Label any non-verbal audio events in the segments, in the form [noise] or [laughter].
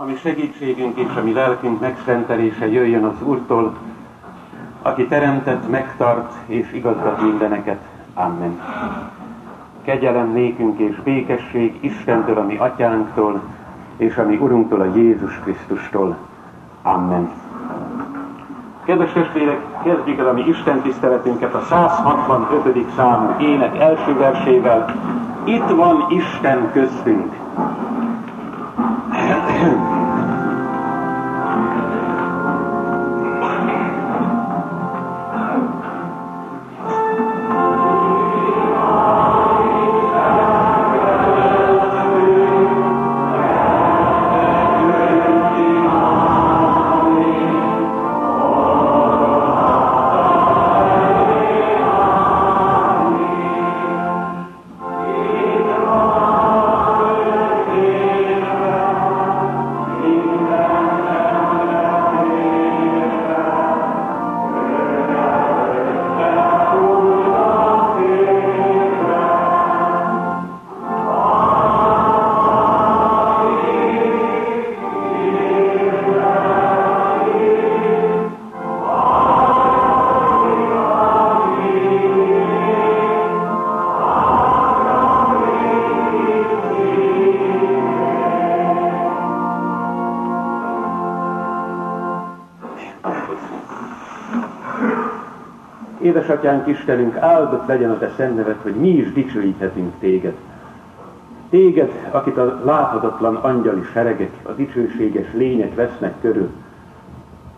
ami segítségünk és a mi lelkünk megszentelése jöjjön az Úrtól, aki teremtett, megtart és igazgat mindeneket. Amen. Kegyelem nékünk és békesség Istentől, a mi atyánktól, és a mi Urunktól, a Jézus Krisztustól. Amen. Kedves testvérek, kezdjük el a mi Isten tiszteletünket a 165. számú ének első versével. Itt van Isten köztünk. Édesatyánk Istenünk, áldott legyen a Te szent hogy mi is dicsőíthetünk Téged. Téged, akit a láthatatlan angyali seregek, a dicsőséges lények vesznek körül.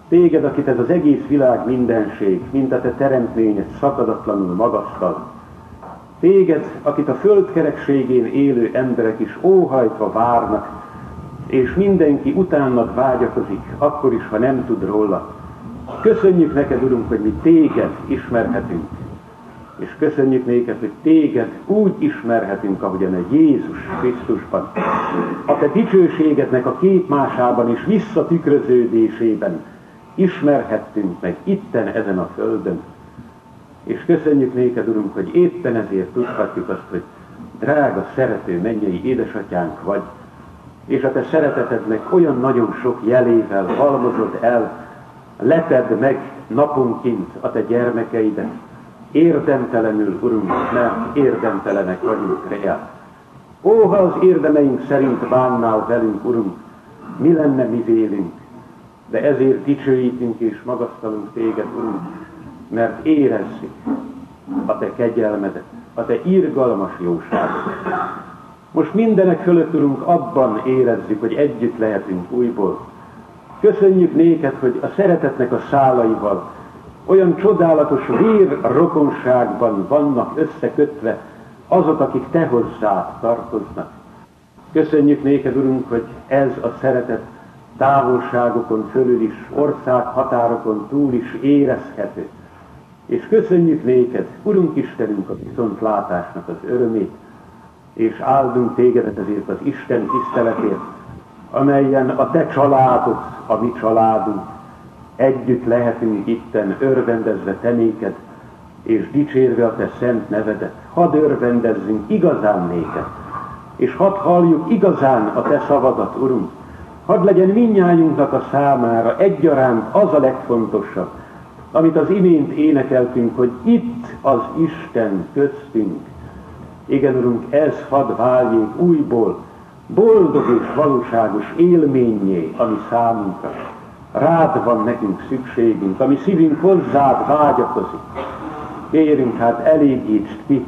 Téged, akit ez az egész világ mindenség, mint a Te teremtményed szakadatlanul magasztal. Téged, akit a földkerekségén élő emberek is óhajtva várnak, és mindenki utánnak vágyakozik, akkor is, ha nem tud róla. Köszönjük neked, Urunk, hogy mi téged ismerhetünk. És köszönjük néked, hogy téged úgy ismerhetünk, ahogyan a Jézus Krisztusban. A te dicsőségednek a képmásában és visszatükröződésében ismerhettünk meg itten ezen a földön. És köszönjük néked, Urunk, hogy éppen ezért tudhatjuk azt, hogy drága, szerető mennyei édesatyánk vagy, és a te szeretetednek olyan nagyon sok jelével halmozod el, leped meg naponként a te gyermekeidet. Érdemtelenül, Urunk, mert érdemtelenek vagyunk reál. Ó, ha az érdemeink szerint bánnál velünk, Urunk, mi lenne mi vélünk, de ezért dicsőítünk és magasztalunk téged, Urunk, mert érezzük a te kegyelmedet, a te irgalmas jóságot. Most mindenek fölött, Urunk, abban érezzük, hogy együtt lehetünk újból, Köszönjük néked, hogy a szeretetnek a szálaival olyan csodálatos vér rokonságban vannak összekötve azok, akik te hozzád tartoznak. Köszönjük néked, Urunk, hogy ez a szeretet távolságokon fölül is, ország határokon túl is érezhető. És köszönjük néked, Urunk Istenünk, a viszontlátásnak az örömét, és áldunk tégedet ezért az Isten tiszteletért, amelyen a te családod, a mi családunk, együtt lehetünk itten örvendezve te néked, és dicsérve a te szent nevedet. Hadd örvendezzünk igazán néked, és hadd halljuk igazán a te szavadat, Urunk. Hadd legyen minnyájunknak a számára egyaránt az a legfontosabb, amit az imént énekeltünk, hogy itt az Isten köztünk. Igen, Urunk, ez hadd váljék újból, boldog és valóságos élményé, ami számunkra. Rád van nekünk szükségünk, ami szívünk hozzád vágyakozik. Kérünk hát elégítsd ki,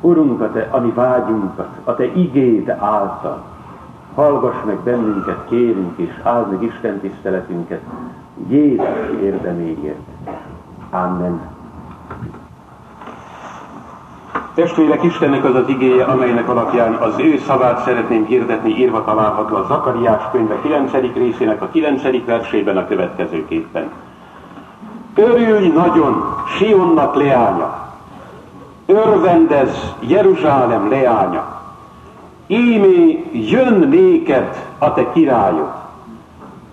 Urunk, a te, ami vágyunkat, a te igéd által. Hallgass meg bennünket, kérünk, és áld meg Isten tiszteletünket Jézus érdeméért. Amen. Testvérek, Istennek az az igéje, amelynek alapján az ő szavát szeretném hirdetni, írva található a Zakariás könyve 9. részének a 9. versében a következőképpen. Örülj nagyon, Sionnak leánya, örvendez Jeruzsálem leánya, ímé jön néked a te királyod,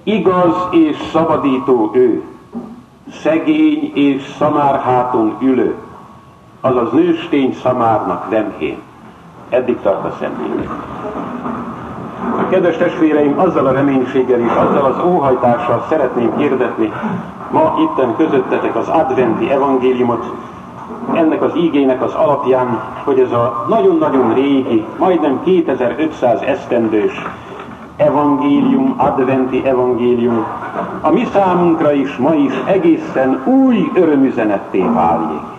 igaz és szabadító ő, szegény és szamárháton ülő, azaz nőstény szamárnak vemhén. Eddig tart a szemlélet. Kedves testvéreim, azzal a reménységgel és azzal az óhajtással szeretném hirdetni ma itten közöttetek az adventi evangéliumot, ennek az ígének az alapján, hogy ez a nagyon-nagyon régi, majdnem 2500 esztendős evangélium, adventi evangélium, a mi számunkra is ma is egészen új örömüzenetté váljék.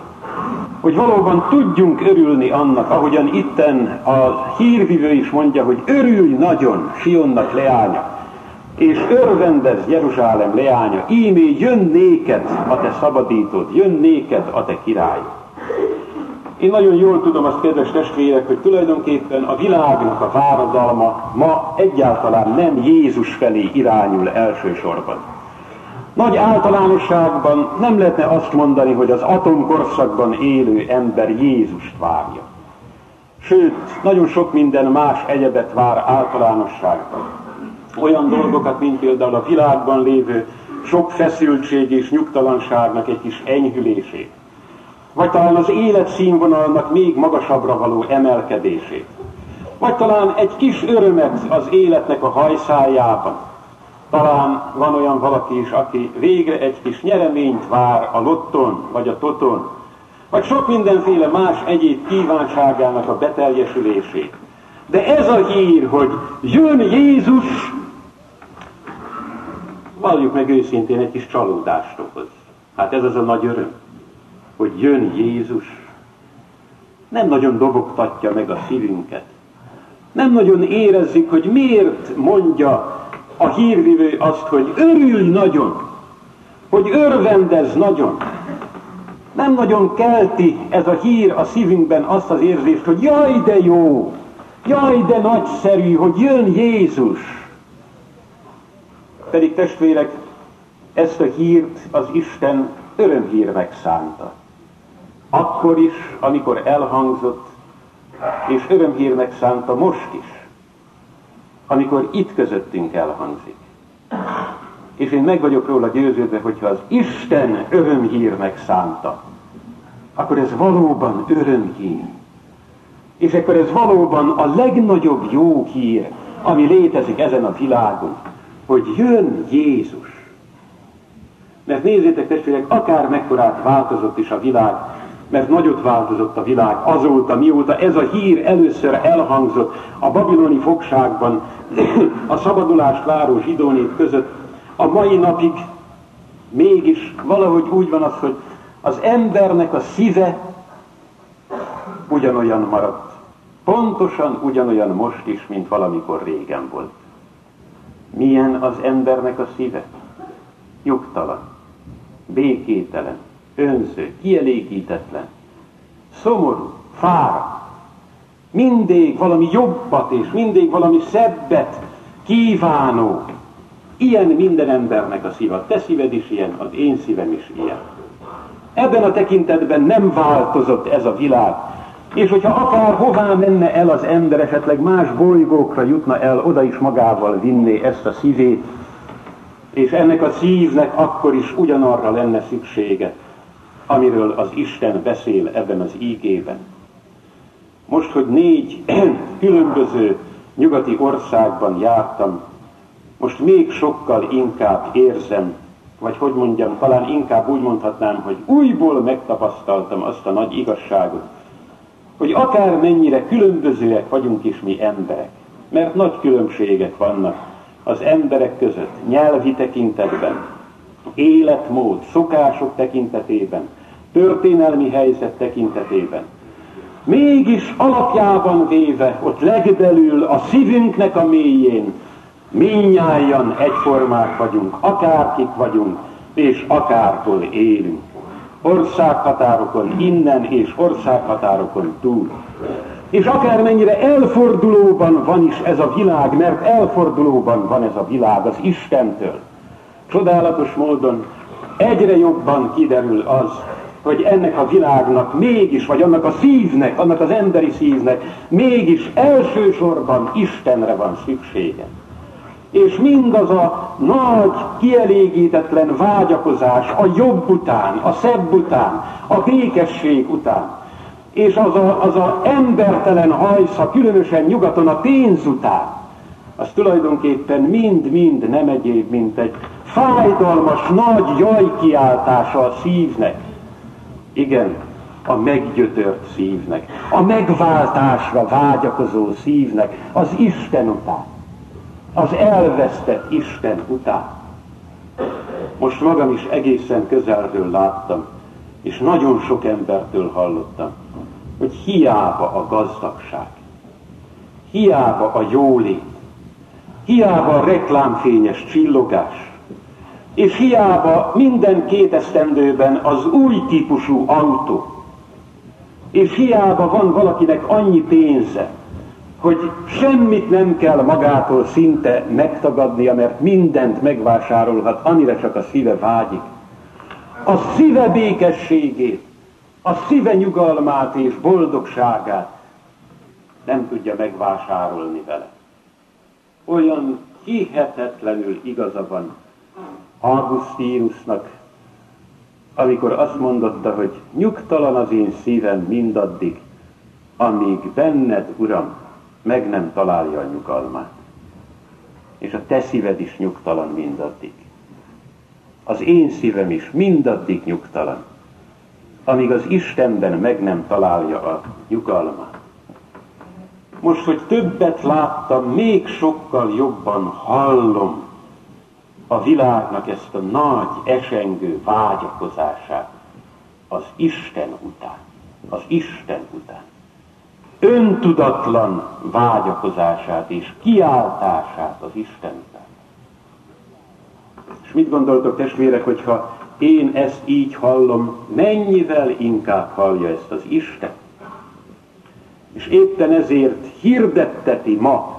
Hogy valóban tudjunk örülni annak, ahogyan itten a hírvivő is mondja, hogy örülj nagyon Sionnak leánya, és örvendez Jeruzsálem leánya, ímé jön néked a te szabadítod, jön néked a te király. Én nagyon jól tudom azt, kedves testvérek, hogy tulajdonképpen a világnak a váradalma ma egyáltalán nem Jézus felé irányul elsősorban. Nagy általánosságban nem lehetne azt mondani, hogy az atomkorszakban élő ember Jézust várja. Sőt, nagyon sok minden más egyebet vár általánosságban. Olyan dolgokat, mint például a világban lévő sok feszültség és nyugtalanságnak egy kis enyhülését vagy talán az életszínvonalnak még magasabbra való emelkedését, vagy talán egy kis örömet az életnek a hajszájában. Talán van olyan valaki is, aki végre egy kis nyereményt vár a lotton, vagy a toton, vagy sok mindenféle más egyéb kívánságának a beteljesülését. De ez a hír, hogy jön Jézus, valljuk meg őszintén egy kis csalódást okoz. Hát ez az a nagy öröm hogy jön Jézus, nem nagyon dobogtatja meg a szívünket. Nem nagyon érezzük, hogy miért mondja a hírvivő azt, hogy örülj nagyon, hogy örvendez nagyon. Nem nagyon kelti ez a hír a szívünkben azt az érzést, hogy jaj de jó, jaj de nagyszerű, hogy jön Jézus. Pedig testvérek, ezt a hírt az Isten örömhírnek szánta. Akkor is, amikor elhangzott, és örömhírnek szánta most is, amikor itt közöttünk elhangzik. És én meg vagyok róla győződve, hogyha az Isten örömhírnek szánta, akkor ez valóban örömhír. És akkor ez valóban a legnagyobb jó hír, ami létezik ezen a világon, hogy jön Jézus. Mert nézzétek testvérek, akár mekkorát változott is a világ, mert nagyot változott a világ azóta, mióta ez a hír először elhangzott a babiloni fogságban, a szabadulást váró zsidó között, a mai napig mégis valahogy úgy van az, hogy az embernek a szíve ugyanolyan maradt. Pontosan ugyanolyan most is, mint valamikor régen volt. Milyen az embernek a szíve? Nyugtalan, békételen, önző, kielégítetlen, szomorú, fáradt, mindig valami jobbat és mindig valami szebbet kívánó. Ilyen minden embernek a szíva. Te szíved is ilyen, az én szívem is ilyen. Ebben a tekintetben nem változott ez a világ. És hogyha akár hová menne el az ember, esetleg más bolygókra jutna el, oda is magával vinné ezt a szívét, és ennek a szívnek akkor is ugyanarra lenne szüksége, amiről az Isten beszél ebben az ígében. Most, hogy négy [clears throat] különböző nyugati országban jártam, most még sokkal inkább érzem, vagy hogy mondjam, talán inkább úgy mondhatnám, hogy újból megtapasztaltam azt a nagy igazságot, hogy akár mennyire különbözőek vagyunk is mi emberek, mert nagy különbségek vannak az emberek között, nyelvi tekintetben, életmód, szokások tekintetében, történelmi helyzet tekintetében. Mégis alapjában véve, ott legbelül a szívünknek a mélyén, minnyáján egyformák vagyunk, akárkik vagyunk, és akárhol élünk. Országhatárokon innen és országhatárokon túl. És akármennyire elfordulóban van is ez a világ, mert elfordulóban van ez a világ az Istentől. Csodálatos módon egyre jobban kiderül az, hogy ennek a világnak mégis, vagy annak a szívnek, annak az emberi szívnek mégis elsősorban Istenre van szüksége. És mindaz a nagy, kielégítetlen vágyakozás a jobb után, a szebb után, a békesség után, és az a, az a embertelen hajsza, különösen nyugaton a pénz után, az tulajdonképpen mind-mind nem egyéb, mint egy fájdalmas, nagy jajkiáltása a szívnek. Igen, a meggyötört szívnek, a megváltásra vágyakozó szívnek, az Isten után, az elvesztett Isten után. Most magam is egészen közelről láttam, és nagyon sok embertől hallottam, hogy hiába a gazdagság, hiába a jólét, hiába a reklámfényes csillogás, és hiába minden két esztendőben az új típusú autó, és hiába van valakinek annyi pénze, hogy semmit nem kell magától szinte megtagadnia, mert mindent megvásárolhat, amire csak a szíve vágyik. A szíve békességét, a szíve nyugalmát és boldogságát nem tudja megvásárolni vele. Olyan hihetetlenül igaza van Augustinusnak, amikor azt mondotta, hogy nyugtalan az én szívem mindaddig, amíg benned, Uram, meg nem találja a nyugalmát. És a te szíved is nyugtalan mindaddig. Az én szívem is mindaddig nyugtalan, amíg az Istenben meg nem találja a nyugalmát. Most, hogy többet láttam, még sokkal jobban hallom a világnak ezt a nagy esengő vágyakozását az Isten után. Az Isten után. Öntudatlan vágyakozását és kiáltását az Isten után. És mit gondoltok testvérek, hogyha én ezt így hallom, mennyivel inkább hallja ezt az Isten? És éppen ezért hirdetteti ma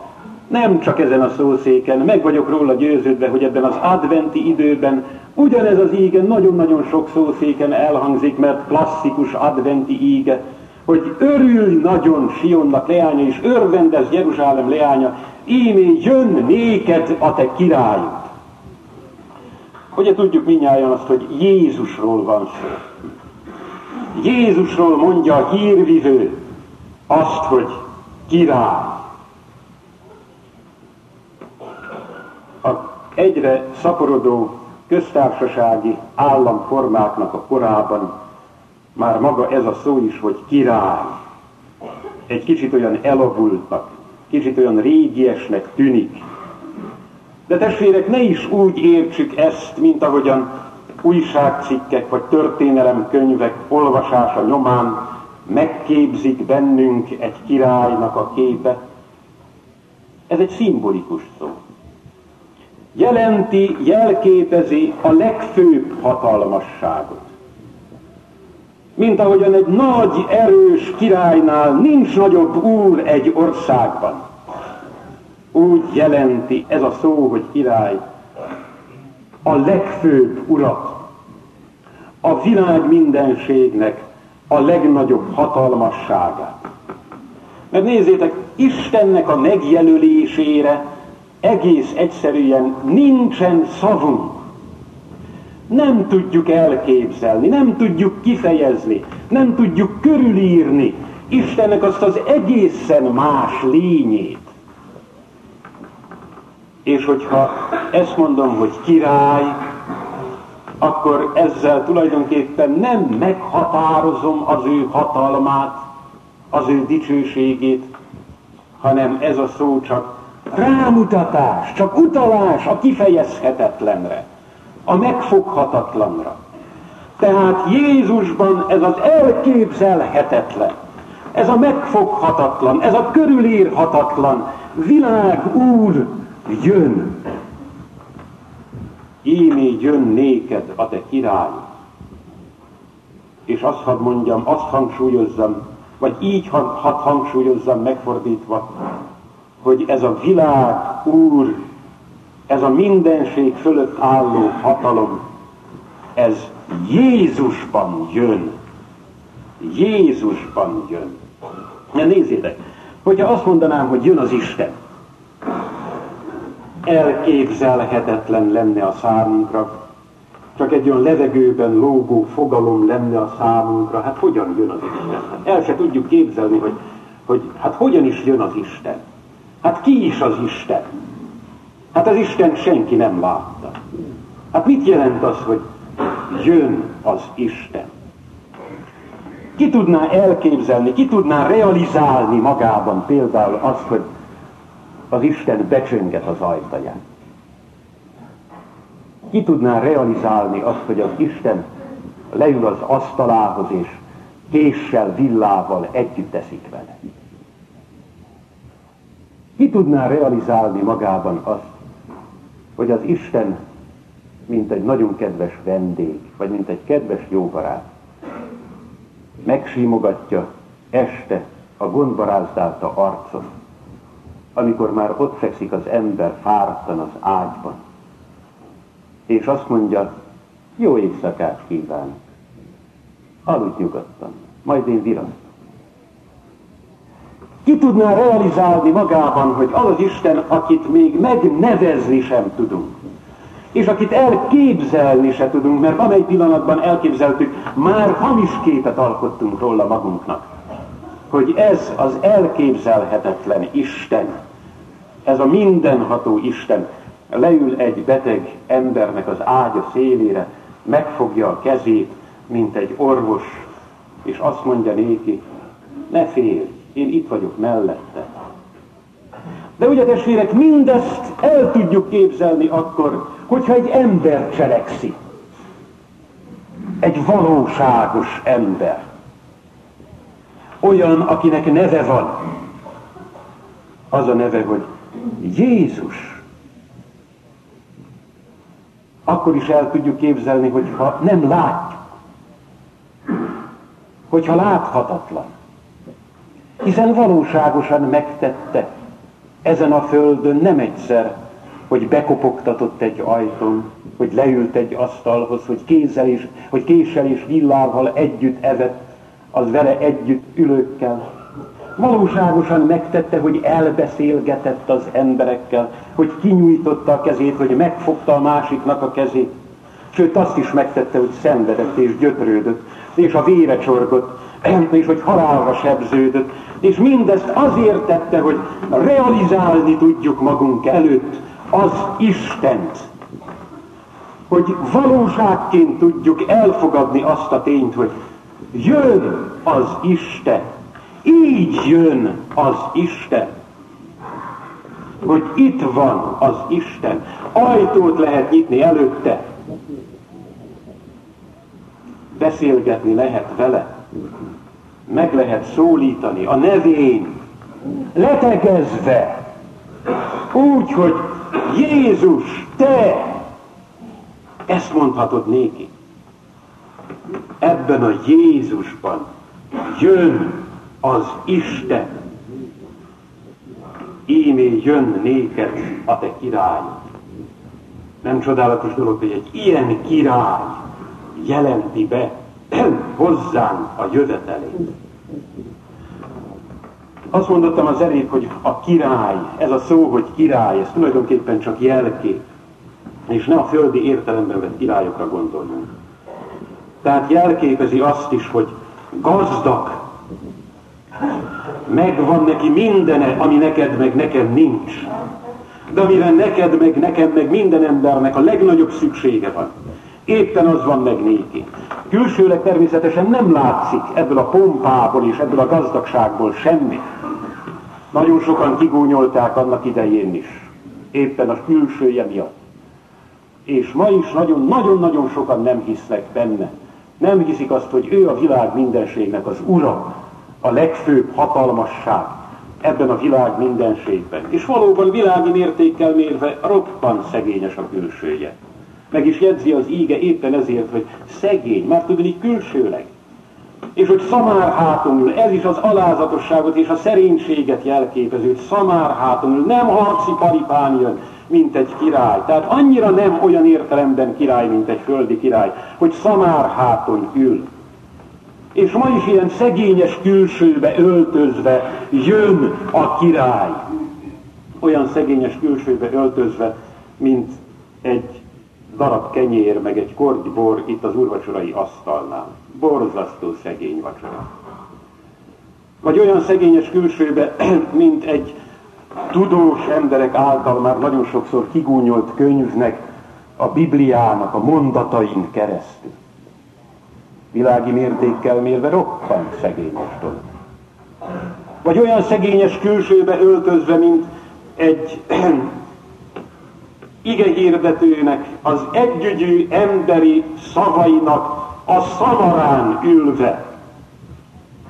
nem csak ezen a szószéken, meg vagyok róla győződve, hogy ebben az adventi időben ugyanez az íge nagyon-nagyon sok szószéken elhangzik, mert klasszikus adventi íge, hogy örül nagyon Sionnak leánya, és örvendez Jeruzsálem leánya, ímé jön néked a te királyod. Ugye tudjuk minnyáján azt, hogy Jézusról van szó. Jézusról mondja a hírvivő azt, hogy király. a egyre szaporodó köztársasági államformáknak a korában már maga ez a szó is, hogy király. Egy kicsit olyan elavultnak, kicsit olyan régiesnek tűnik. De testvérek, ne is úgy értsük ezt, mint ahogyan újságcikkek vagy történelemkönyvek olvasása nyomán megképzik bennünk egy királynak a képe. Ez egy szimbolikus szó jelenti, jelképezi a legfőbb hatalmasságot. Mint ahogyan egy nagy, erős királynál nincs nagyobb úr egy országban. Úgy jelenti ez a szó, hogy király a legfőbb urat, a világ mindenségnek a legnagyobb hatalmasságát. Mert nézzétek, Istennek a megjelölésére egész egyszerűen nincsen szavunk. Nem tudjuk elképzelni, nem tudjuk kifejezni, nem tudjuk körülírni Istennek azt az egészen más lényét. És hogyha ezt mondom, hogy király, akkor ezzel tulajdonképpen nem meghatározom az ő hatalmát, az ő dicsőségét, hanem ez a szó csak rámutatás, csak utalás a kifejezhetetlenre, a megfoghatatlanra. Tehát Jézusban ez az elképzelhetetlen, ez a megfoghatatlan, ez a körülírhatatlan világ úr jön. Ímé jön néked a te király. És azt hadd mondjam, azt hangsúlyozzam, vagy így hadd hangsúlyozzam megfordítva, hogy ez a világ úr, ez a mindenség fölött álló hatalom, ez Jézusban jön. Jézusban jön. Na nézzétek, hogyha azt mondanám, hogy jön az Isten, elképzelhetetlen lenne a számunkra, csak egy olyan levegőben lógó fogalom lenne a számunkra, hát hogyan jön az Isten? El se tudjuk képzelni, hogy, hogy hát hogyan is jön az Isten. Hát ki is az Isten? Hát az Isten senki nem látta. Hát mit jelent az, hogy jön az Isten? Ki tudná elképzelni, ki tudná realizálni magában például azt, hogy az Isten becsönget az ajtaján? Ki tudná realizálni azt, hogy az Isten leül az asztalához, és késsel, villával együtt eszik vele? Ki tudná realizálni magában azt, hogy az Isten, mint egy nagyon kedves vendég, vagy mint egy kedves jóbarát, megsímogatja este a gondbarázdálta arcot, amikor már ott fekszik az ember fáradtan az ágyban, és azt mondja, jó éjszakát kívánok, aludj nyugodtan, majd én virasztom. Ki tudná realizálni magában, hogy az az Isten, akit még megnevezni sem tudunk, és akit elképzelni se tudunk, mert amely pillanatban elképzeltük, már hamis képet alkottunk róla magunknak. Hogy ez az elképzelhetetlen Isten, ez a mindenható Isten leül egy beteg embernek az ágya szélére, megfogja a kezét, mint egy orvos, és azt mondja néki, ne félj, én itt vagyok mellette. De ugye testvérek, mindezt el tudjuk képzelni akkor, hogyha egy ember cselekszi. Egy valóságos ember. Olyan, akinek neve van. Az a neve, hogy Jézus. Akkor is el tudjuk képzelni, hogyha nem látjuk. Hogyha láthatatlan hiszen valóságosan megtette ezen a földön nem egyszer, hogy bekopogtatott egy ajtón, hogy leült egy asztalhoz, hogy, kézzel és, hogy késsel és villával együtt evett, az vele együtt ülőkkel. Valóságosan megtette, hogy elbeszélgetett az emberekkel, hogy kinyújtotta a kezét, hogy megfogta a másiknak a kezét. Sőt, azt is megtette, hogy szenvedett és gyötrődött, és a vére csorgott, [clears throat] és hogy halálra sebződött, és mindezt azért tette, hogy realizálni tudjuk magunk előtt az Istent. Hogy valóságként tudjuk elfogadni azt a tényt, hogy jön az Isten. Így jön az Isten. Hogy itt van az Isten. Ajtót lehet nyitni előtte. Beszélgetni lehet vele meg lehet szólítani a nevén, letegezve, úgy, hogy Jézus, te, ezt mondhatod néki. Ebben a Jézusban jön az Isten. Ímé jön néked a te király. Nem csodálatos dolog, hogy egy ilyen király jelenti be hozzánk a jövetelét. Azt mondottam az előbb, hogy a király, ez a szó, hogy király, ez tulajdonképpen csak jelkép, és ne a földi értelemben vett királyokra gondoljunk. Tehát jelképezi azt is, hogy gazdag, megvan neki mindene, ami neked meg nekem nincs. De amire neked meg nekem meg minden embernek a legnagyobb szüksége van. Éppen az van meg néki. Külsőleg természetesen nem látszik ebből a pompából és ebből a gazdagságból semmi. Nagyon sokan kigúnyolták annak idején is. Éppen a külsője miatt. És ma is nagyon-nagyon sokan nem hisznek benne. Nem hiszik azt, hogy ő a világ mindenségnek az ura, a legfőbb hatalmasság ebben a világ mindenségben. És valóban világi mértékkel mérve roppant szegényes a külsője. Meg is jegyzi az íge éppen ezért, hogy szegény, már tudni külsőleg. És hogy szamár hátonul, ez is az alázatosságot és a szerénységet jelképező, szamár hátonul, nem harci paripán jön, mint egy király. Tehát annyira nem olyan értelemben király, mint egy földi király, hogy szamár háton ül. És ma is ilyen szegényes külsőbe öltözve jön a király. Olyan szegényes külsőbe öltözve, mint egy darab kenyér, meg egy korty bor itt az úrvacsorai asztalnál. Borzasztó szegény vacsora. Vagy olyan szegényes külsőbe, [clears throat] mint egy tudós emberek által már nagyon sokszor kigúnyolt könyvnek, a Bibliának a mondatain keresztül. Világi mértékkel mérve roppant szegényes dolog. Vagy olyan szegényes külsőbe öltözve, mint egy [clears throat] ige hirdetőnek az együgyű emberi szavainak a szavarán ülve.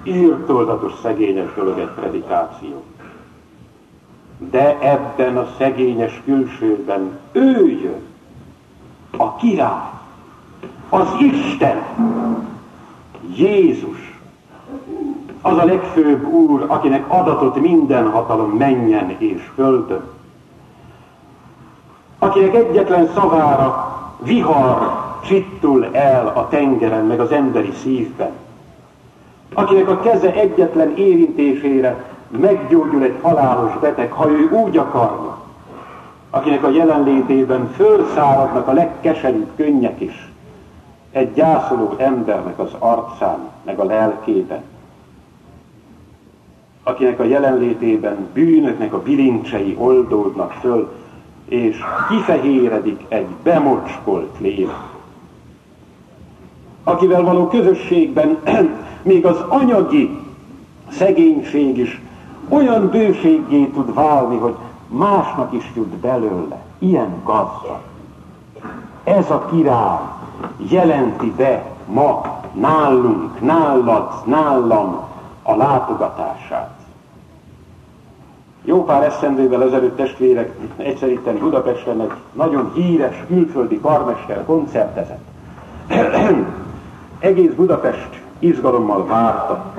Írtoldatos szegényes dolog egy predikáció. De ebben a szegényes külsőben ő jön, a király, az Isten, Jézus, az a legfőbb úr, akinek adatot minden hatalom menjen és földön, akinek egyetlen szavára vihar csittul el a tengeren, meg az emberi szívben, akinek a keze egyetlen érintésére meggyógyul egy halálos beteg, ha ő úgy akarja, akinek a jelenlétében fölszáradnak a legkeserűbb könnyek is, egy gyászoló embernek az arcán, meg a lelkében, akinek a jelenlétében bűnöknek a bilincsei oldódnak föl, és kifehéredik egy bemocskolt lélek. Akivel való közösségben [clears throat] még az anyagi szegénység is olyan bőséggé tud válni, hogy másnak is jut belőle. Ilyen gazdag. Ez a király jelenti be ma nálunk, nálad, nálam a látogatását. Jó pár eszendővel ezelőtt testvérek egyszer itt Budapesten egy nagyon híres külföldi karmester koncertezett. [clears throat] Egész Budapest izgalommal várta.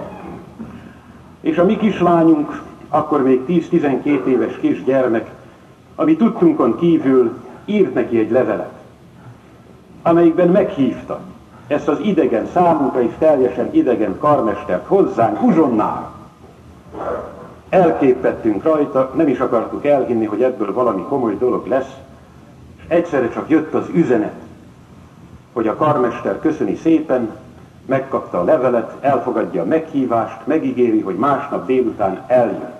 És a mi kislányunk, akkor még 10-12 éves kisgyermek, ami tudtunkon kívül írt neki egy levelet, amelyikben meghívta ezt az idegen, számunkra is teljesen idegen karmestert hozzánk, uzsonnára. Elképettünk rajta, nem is akartuk elhinni, hogy ebből valami komoly dolog lesz, és egyszerre csak jött az üzenet, hogy a karmester köszöni szépen, megkapta a levelet, elfogadja a meghívást, megígéri, hogy másnap délután eljön.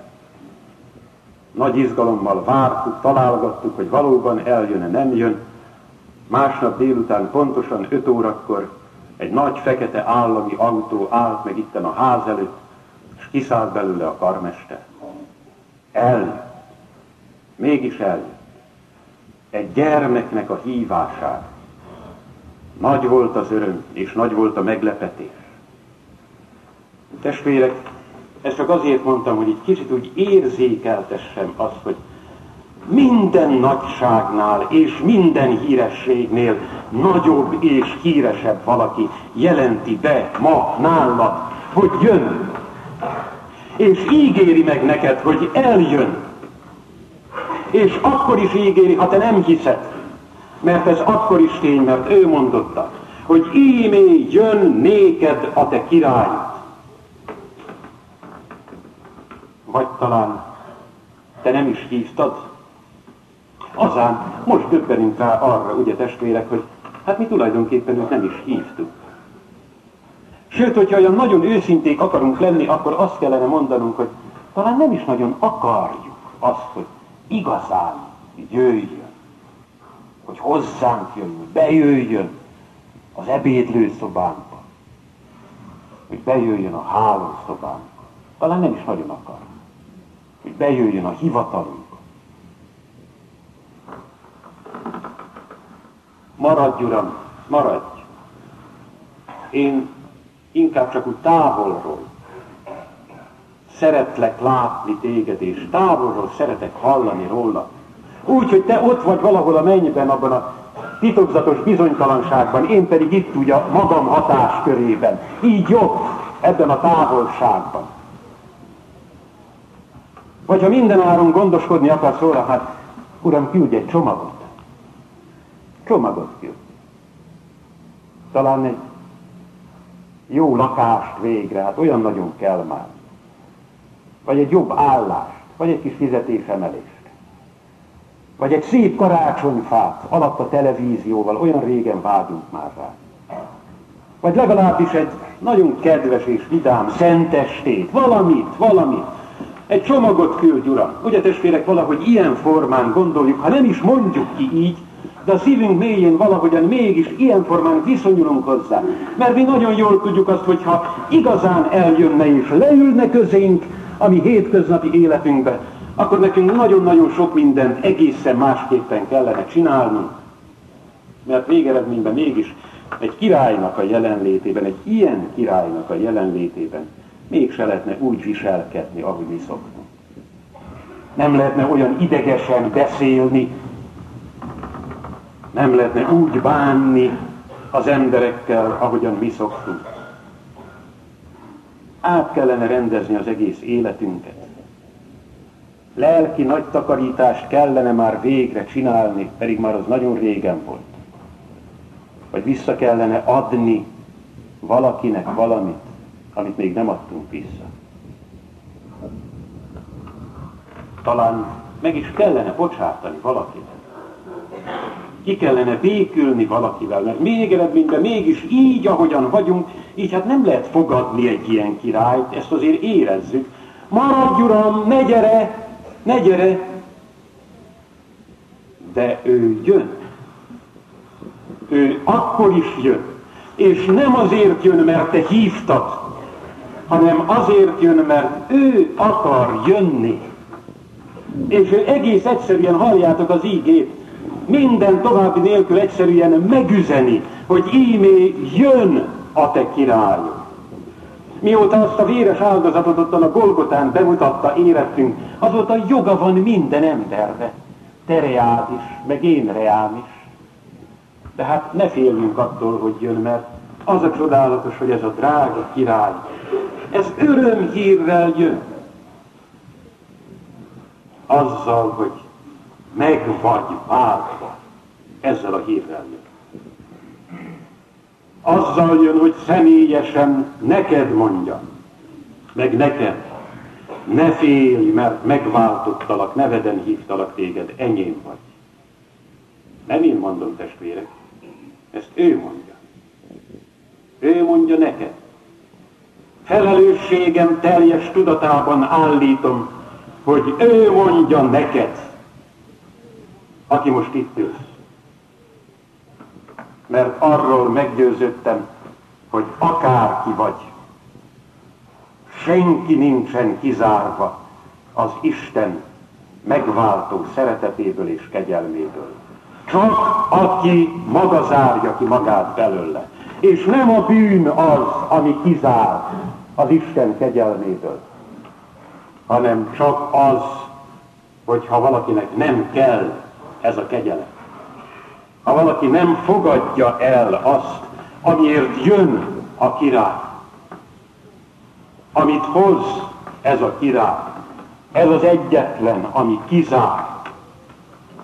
Nagy izgalommal vártuk, találgattuk, hogy valóban eljön-e, nem jön. Másnap délután pontosan 5 órakor egy nagy fekete állami autó állt meg itten a ház előtt, kiszállt belőle a karmester. Eljött. Mégis eljött. Egy gyermeknek a hívását nagy volt az öröm, és nagy volt a meglepetés. Testvérek, ezt csak azért mondtam, hogy egy kicsit úgy érzékeltessem azt, hogy minden nagyságnál és minden hírességnél nagyobb és híresebb valaki jelenti be ma nálad, hogy jön. És ígéri meg neked, hogy eljön. És akkor is ígéri, ha te nem hiszed. Mert ez akkor is tény, mert ő mondotta, hogy ímé jön néked a te királyod. Vagy talán te nem is hívtad? Azán most döbbenünk rá arra, ugye testvérek, hogy hát mi tulajdonképpen őt nem is hívtuk. Sőt, hogyha olyan nagyon őszinték akarunk lenni, akkor azt kellene mondanunk, hogy talán nem is nagyon akarjuk azt, hogy igazán jöjjön hogy hozzánk jöjjön, bejöjjön az ebédlőszobánkba, hogy bejöjjön a hálószobánkba. Talán nem is nagyon akar. Hogy bejöjjön a hivatalunkba. Maradj, Uram, maradj! Én inkább csak úgy távolról szeretlek látni téged, és távolról szeretek hallani róla. Úgy, hogy te ott vagy valahol a mennyben, abban a titokzatos bizonytalanságban, én pedig itt ugye magam hatáskörében. Így jobb ebben a távolságban. Vagy ha minden áron gondoskodni akarsz róla, hát Uram, küldj egy csomagot. Csomagot küld. Talán egy jó lakást végre, hát olyan nagyon kell már. Vagy egy jobb állást, vagy egy kis fizetésemelést. Vagy egy szép karácsonyfát alatt a televízióval, olyan régen vágyunk már rá. Vagy legalábbis egy nagyon kedves és vidám szentestét, valamit, valamit. Egy csomagot küld, Uram. Ugye testvérek, valahogy ilyen formán gondoljuk, ha nem is mondjuk ki így, de a szívünk mélyén valahogyan mégis ilyen formán viszonyulunk hozzá. Mert mi nagyon jól tudjuk azt, hogy ha igazán eljönne és leülne közénk a mi hétköznapi életünkbe, akkor nekünk nagyon-nagyon sok mindent egészen másképpen kellene csinálnunk. Mert végeredményben mégis egy királynak a jelenlétében, egy ilyen királynak a jelenlétében mégse lehetne úgy viselkedni, ahogy mi szoktunk. Nem lehetne olyan idegesen beszélni, nem lehetne úgy bánni az emberekkel, ahogyan mi szoktunk. Át kellene rendezni az egész életünket. Lelki nagy takarítást kellene már végre csinálni, pedig már az nagyon régen volt. Vagy vissza kellene adni valakinek valamit, amit még nem adtunk vissza. Talán meg is kellene bocsátani valakit ki kellene békülni valakivel, mert még eredményben mégis így, ahogyan vagyunk, így hát nem lehet fogadni egy ilyen királyt, ezt azért érezzük. Maradj, uram, ne gyere, ne gyere! De ő jön. Ő akkor is jön. És nem azért jön, mert te hívtad, hanem azért jön, mert ő akar jönni. És ő egész egyszerűen halljátok az ígét, minden további nélkül egyszerűen megüzeni, hogy ímé jön a te királyod. Mióta azt a véres áldozatot ottan a Golgotán bemutatta érettünk, azóta joga van minden emberre. Te reád is, meg én reám is. De hát ne féljünk attól, hogy jön, mert az a csodálatos, hogy ez a drága király, ez örömhírrel jön. Azzal, hogy meg vagy váltva. Ezzel a hírrel jön. Azzal jön, hogy személyesen neked mondja, meg neked, ne félj, mert megváltottalak, neveden hívtalak téged, enyém vagy. Nem én mondom, testvérek, ezt ő mondja. Ő mondja neked. Felelősségem teljes tudatában állítom, hogy ő mondja neked, aki most itt ülsz. Mert arról meggyőződtem, hogy akárki vagy, senki nincsen kizárva az Isten megváltó szeretetéből és kegyelméből. Csak aki maga zárja ki magát belőle. És nem a bűn az, ami kizár az Isten kegyelméből, hanem csak az, hogyha valakinek nem kell ez a kegyelem. Ha valaki nem fogadja el azt, amiért jön a király, amit hoz ez a király, ez az egyetlen, ami kizár.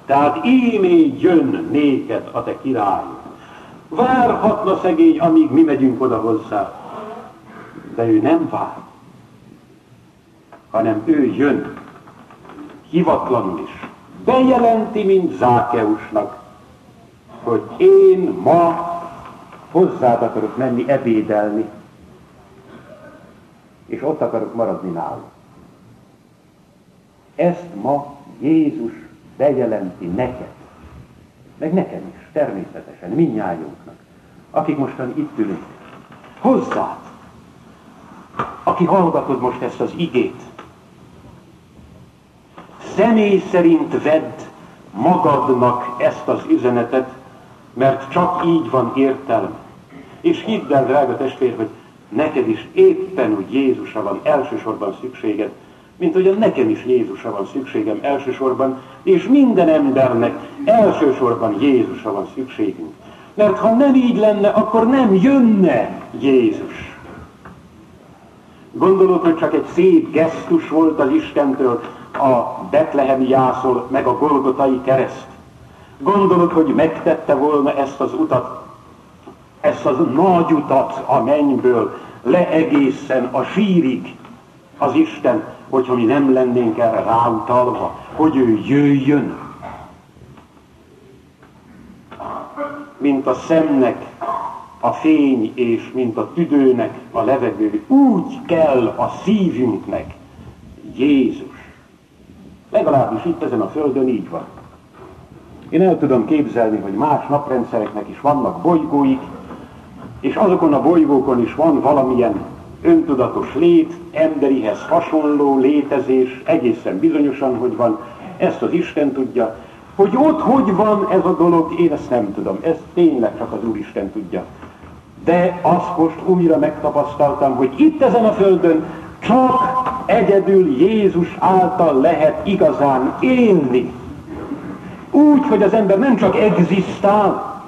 Tehát ímé jön néked a te király. Várhatna szegény, amíg mi megyünk oda hozzá. De ő nem vár, hanem ő jön, hivatlanul is bejelenti, mint Zákeusnak, hogy én ma hozzád akarok menni ebédelni, és ott akarok maradni nála. Ezt ma Jézus bejelenti neked, meg nekem is, természetesen, minnyájunknak, akik mostan itt ülünk. Hozzád, aki hallgatod most ezt az igét, személy szerint vedd magadnak ezt az üzenetet, mert csak így van értelme. És hidd el, drága testvér, hogy neked is éppen úgy Jézusra van elsősorban szükséged, mint hogy nekem is Jézusra van szükségem elsősorban, és minden embernek elsősorban Jézusra van szükségünk. Mert ha nem így lenne, akkor nem jönne Jézus. Gondolod, hogy csak egy szép gesztus volt az Istentől, a betlehemi jászol, meg a Golgotai kereszt. Gondolod, hogy megtette volna ezt az utat, ezt az nagy utat a mennyből le egészen a sírig az Isten, hogyha mi nem lennénk erre ráutalva, hogy ő jöjjön. Mint a szemnek a fény és mint a tüdőnek a levegő, úgy kell a szívünknek Jézus. Legalábbis itt ezen a földön így van. Én el tudom képzelni, hogy más naprendszereknek is vannak bolygóik, és azokon a bolygókon is van valamilyen öntudatos lét, emberihez hasonló létezés, egészen bizonyosan, hogy van, ezt az Isten tudja. Hogy ott hogy van ez a dolog, én ezt nem tudom, ezt tényleg csak az Úristen tudja. De azt most újra megtapasztaltam, hogy itt ezen a földön csak egyedül Jézus által lehet igazán élni. Úgy, hogy az ember nem csak egzisztál,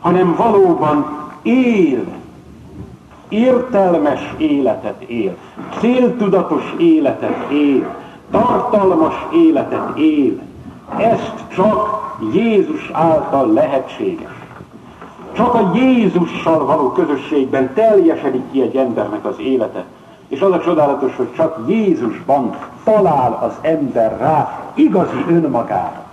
hanem valóban él, értelmes életet él, céltudatos életet él, tartalmas életet él. Ezt csak Jézus által lehetséges. Csak a Jézussal való közösségben teljesedik ki egy embernek az élete. És az a csodálatos, hogy csak Jézusban talál az ember rá igazi önmagára.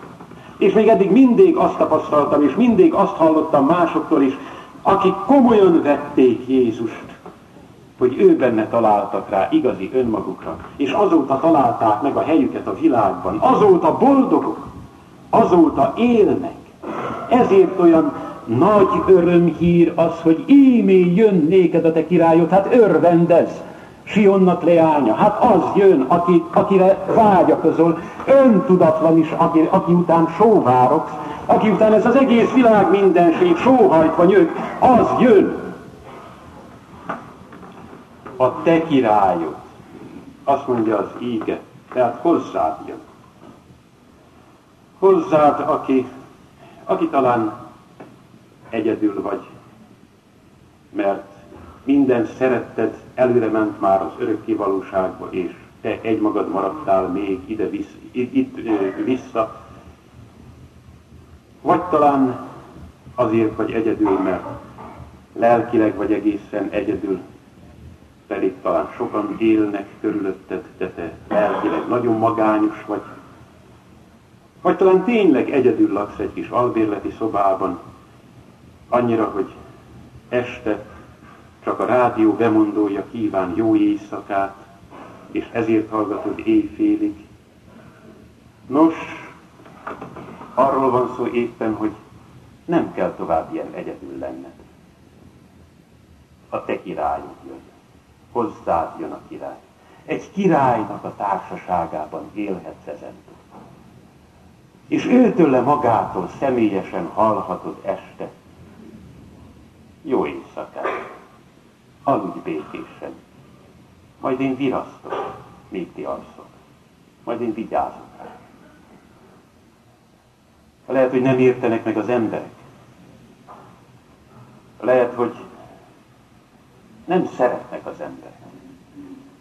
És még eddig mindig azt tapasztaltam, és mindig azt hallottam másoktól is, akik komolyan vették Jézust, hogy ő benne találtak rá igazi önmagukra, és azóta találták meg a helyüket a világban, azóta boldogok, azóta élnek. Ezért olyan nagy örömhír az, hogy ímé jön néked a te királyod, hát örvendez, Sionnak leánya, hát az jön, aki, akire vágyaközöl, öntudatlan is, aki, aki után sóvárok, aki után ez az egész világ mindenség sóhajtva nyög, az jön. A te királyod, azt mondja az íge, tehát hozzád jön. Hozzád, aki, aki talán egyedül vagy, mert minden szeretted előre ment már az örökké valóságba, és te egymagad maradtál még ide visz, itt, vissza, vagy talán azért vagy egyedül, mert lelkileg vagy egészen egyedül, pedig talán sokan élnek körülötted, de te lelkileg nagyon magányos vagy. Vagy talán tényleg egyedül laksz egy kis albérleti szobában, annyira, hogy este csak a rádió bemondója kíván jó éjszakát, és ezért hallgatod éjfélig. Nos, arról van szó éppen, hogy nem kell tovább ilyen egyedül lenned. A te királyod jön. Hozzád jön a király. Egy királynak a társaságában élhetsz ezen. És őtőle magától személyesen hallhatod este. Jó éjszakát! Aludj békésen. Majd én virasztok, míg ti alszok. Majd én vigyázok. Lehet, hogy nem értenek meg az emberek. Lehet, hogy nem szeretnek az emberek.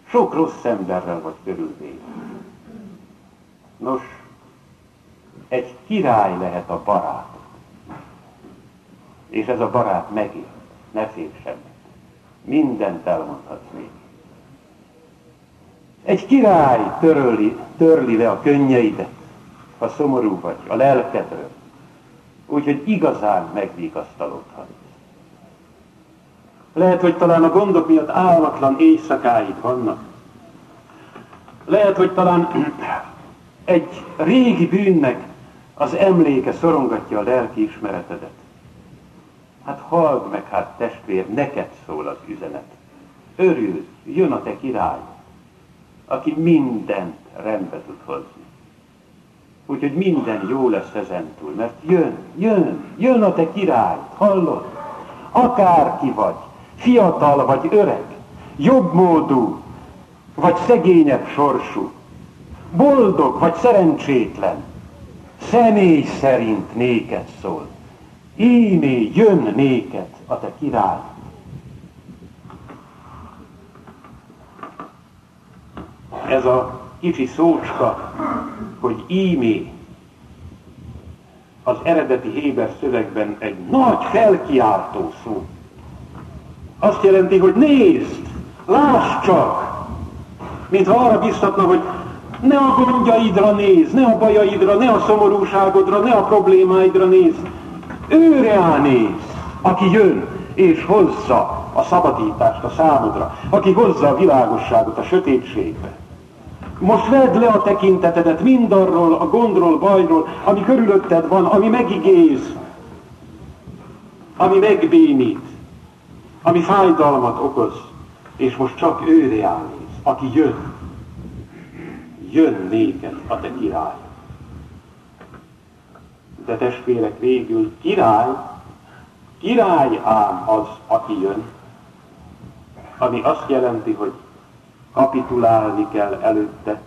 Sok rossz emberrel vagy körülvéve. Nos, egy király lehet a barát. És ez a barát megél, ne félj semmit mindent elmondhatsz még. Egy király töröli, törli le a könnyeidet, ha szomorú vagy, a lelkedről, úgyhogy igazán megvigasztalodhat. Lehet, hogy talán a gondok miatt álmatlan éjszakáid vannak. Lehet, hogy talán egy régi bűnnek az emléke szorongatja a lelki ismeretedet. Hát halld meg, hát testvér, neked szól az üzenet. Örülj, jön a te király, aki mindent rendbe tud hozni. Úgyhogy minden jó lesz ezentúl, mert jön, jön, jön a te király, hallod? Akárki vagy, fiatal vagy öreg, jobbmódú, vagy szegényebb sorsú, boldog vagy szerencsétlen, személy szerint néked szól. Ímé jön néked a te király. Ez a kicsi szócska, hogy ímé, az eredeti Héber szövegben egy nagy felkiáltó szó. Azt jelenti, hogy nézd, lásd csak, mintha arra biztatna, hogy ne a gondjaidra néz, ne a bajaidra, ne a szomorúságodra, ne a problémáidra néz, Őre néz, aki jön és hozza a szabadítást a számodra, aki hozza a világosságot a sötétségbe. Most vedd le a tekintetedet mindarról, a gondról, bajról, ami körülötted van, ami megigéz, ami megbénít, ami fájdalmat okoz, és most csak őre állnéz, aki jön. Jön néked a te király. De testvérek végül király, király ám az, aki jön, ami azt jelenti, hogy kapitulálni kell előtte,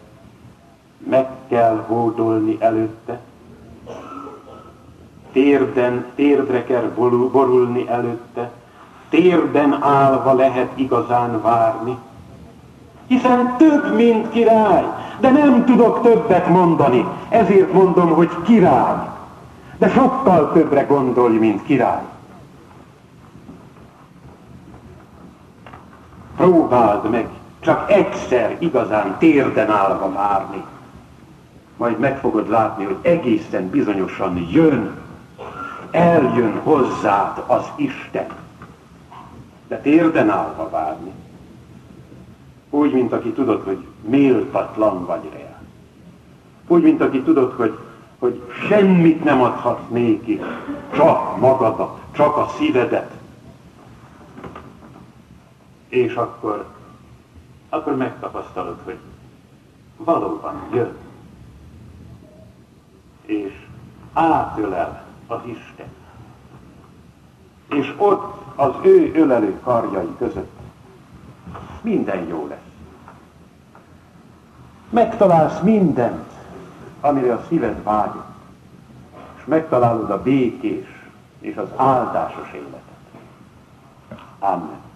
meg kell hódolni előtte, térden, térdre kell borulni előtte, térden állva lehet igazán várni, hiszen több, mint király, de nem tudok többet mondani, ezért mondom, hogy király, de sokkal többre gondolj, mint király. Próbáld meg csak egyszer igazán térden állva várni. Majd meg fogod látni, hogy egészen bizonyosan jön, eljön hozzád az Isten. De térden állva várni. Úgy, mint aki tudod, hogy méltatlan vagy rá. Úgy, mint aki tudod, hogy, hogy semmit nem adhatsz néki, csak magadat, csak a szívedet. És akkor akkor megtapasztalod, hogy valóban jön, és átölel az Isten. És ott az ő ölelő karjai között minden jó lesz. Megtalálsz mindent, amire a szíved vágyott, és megtalálod a békés és az áldásos életet. Amen.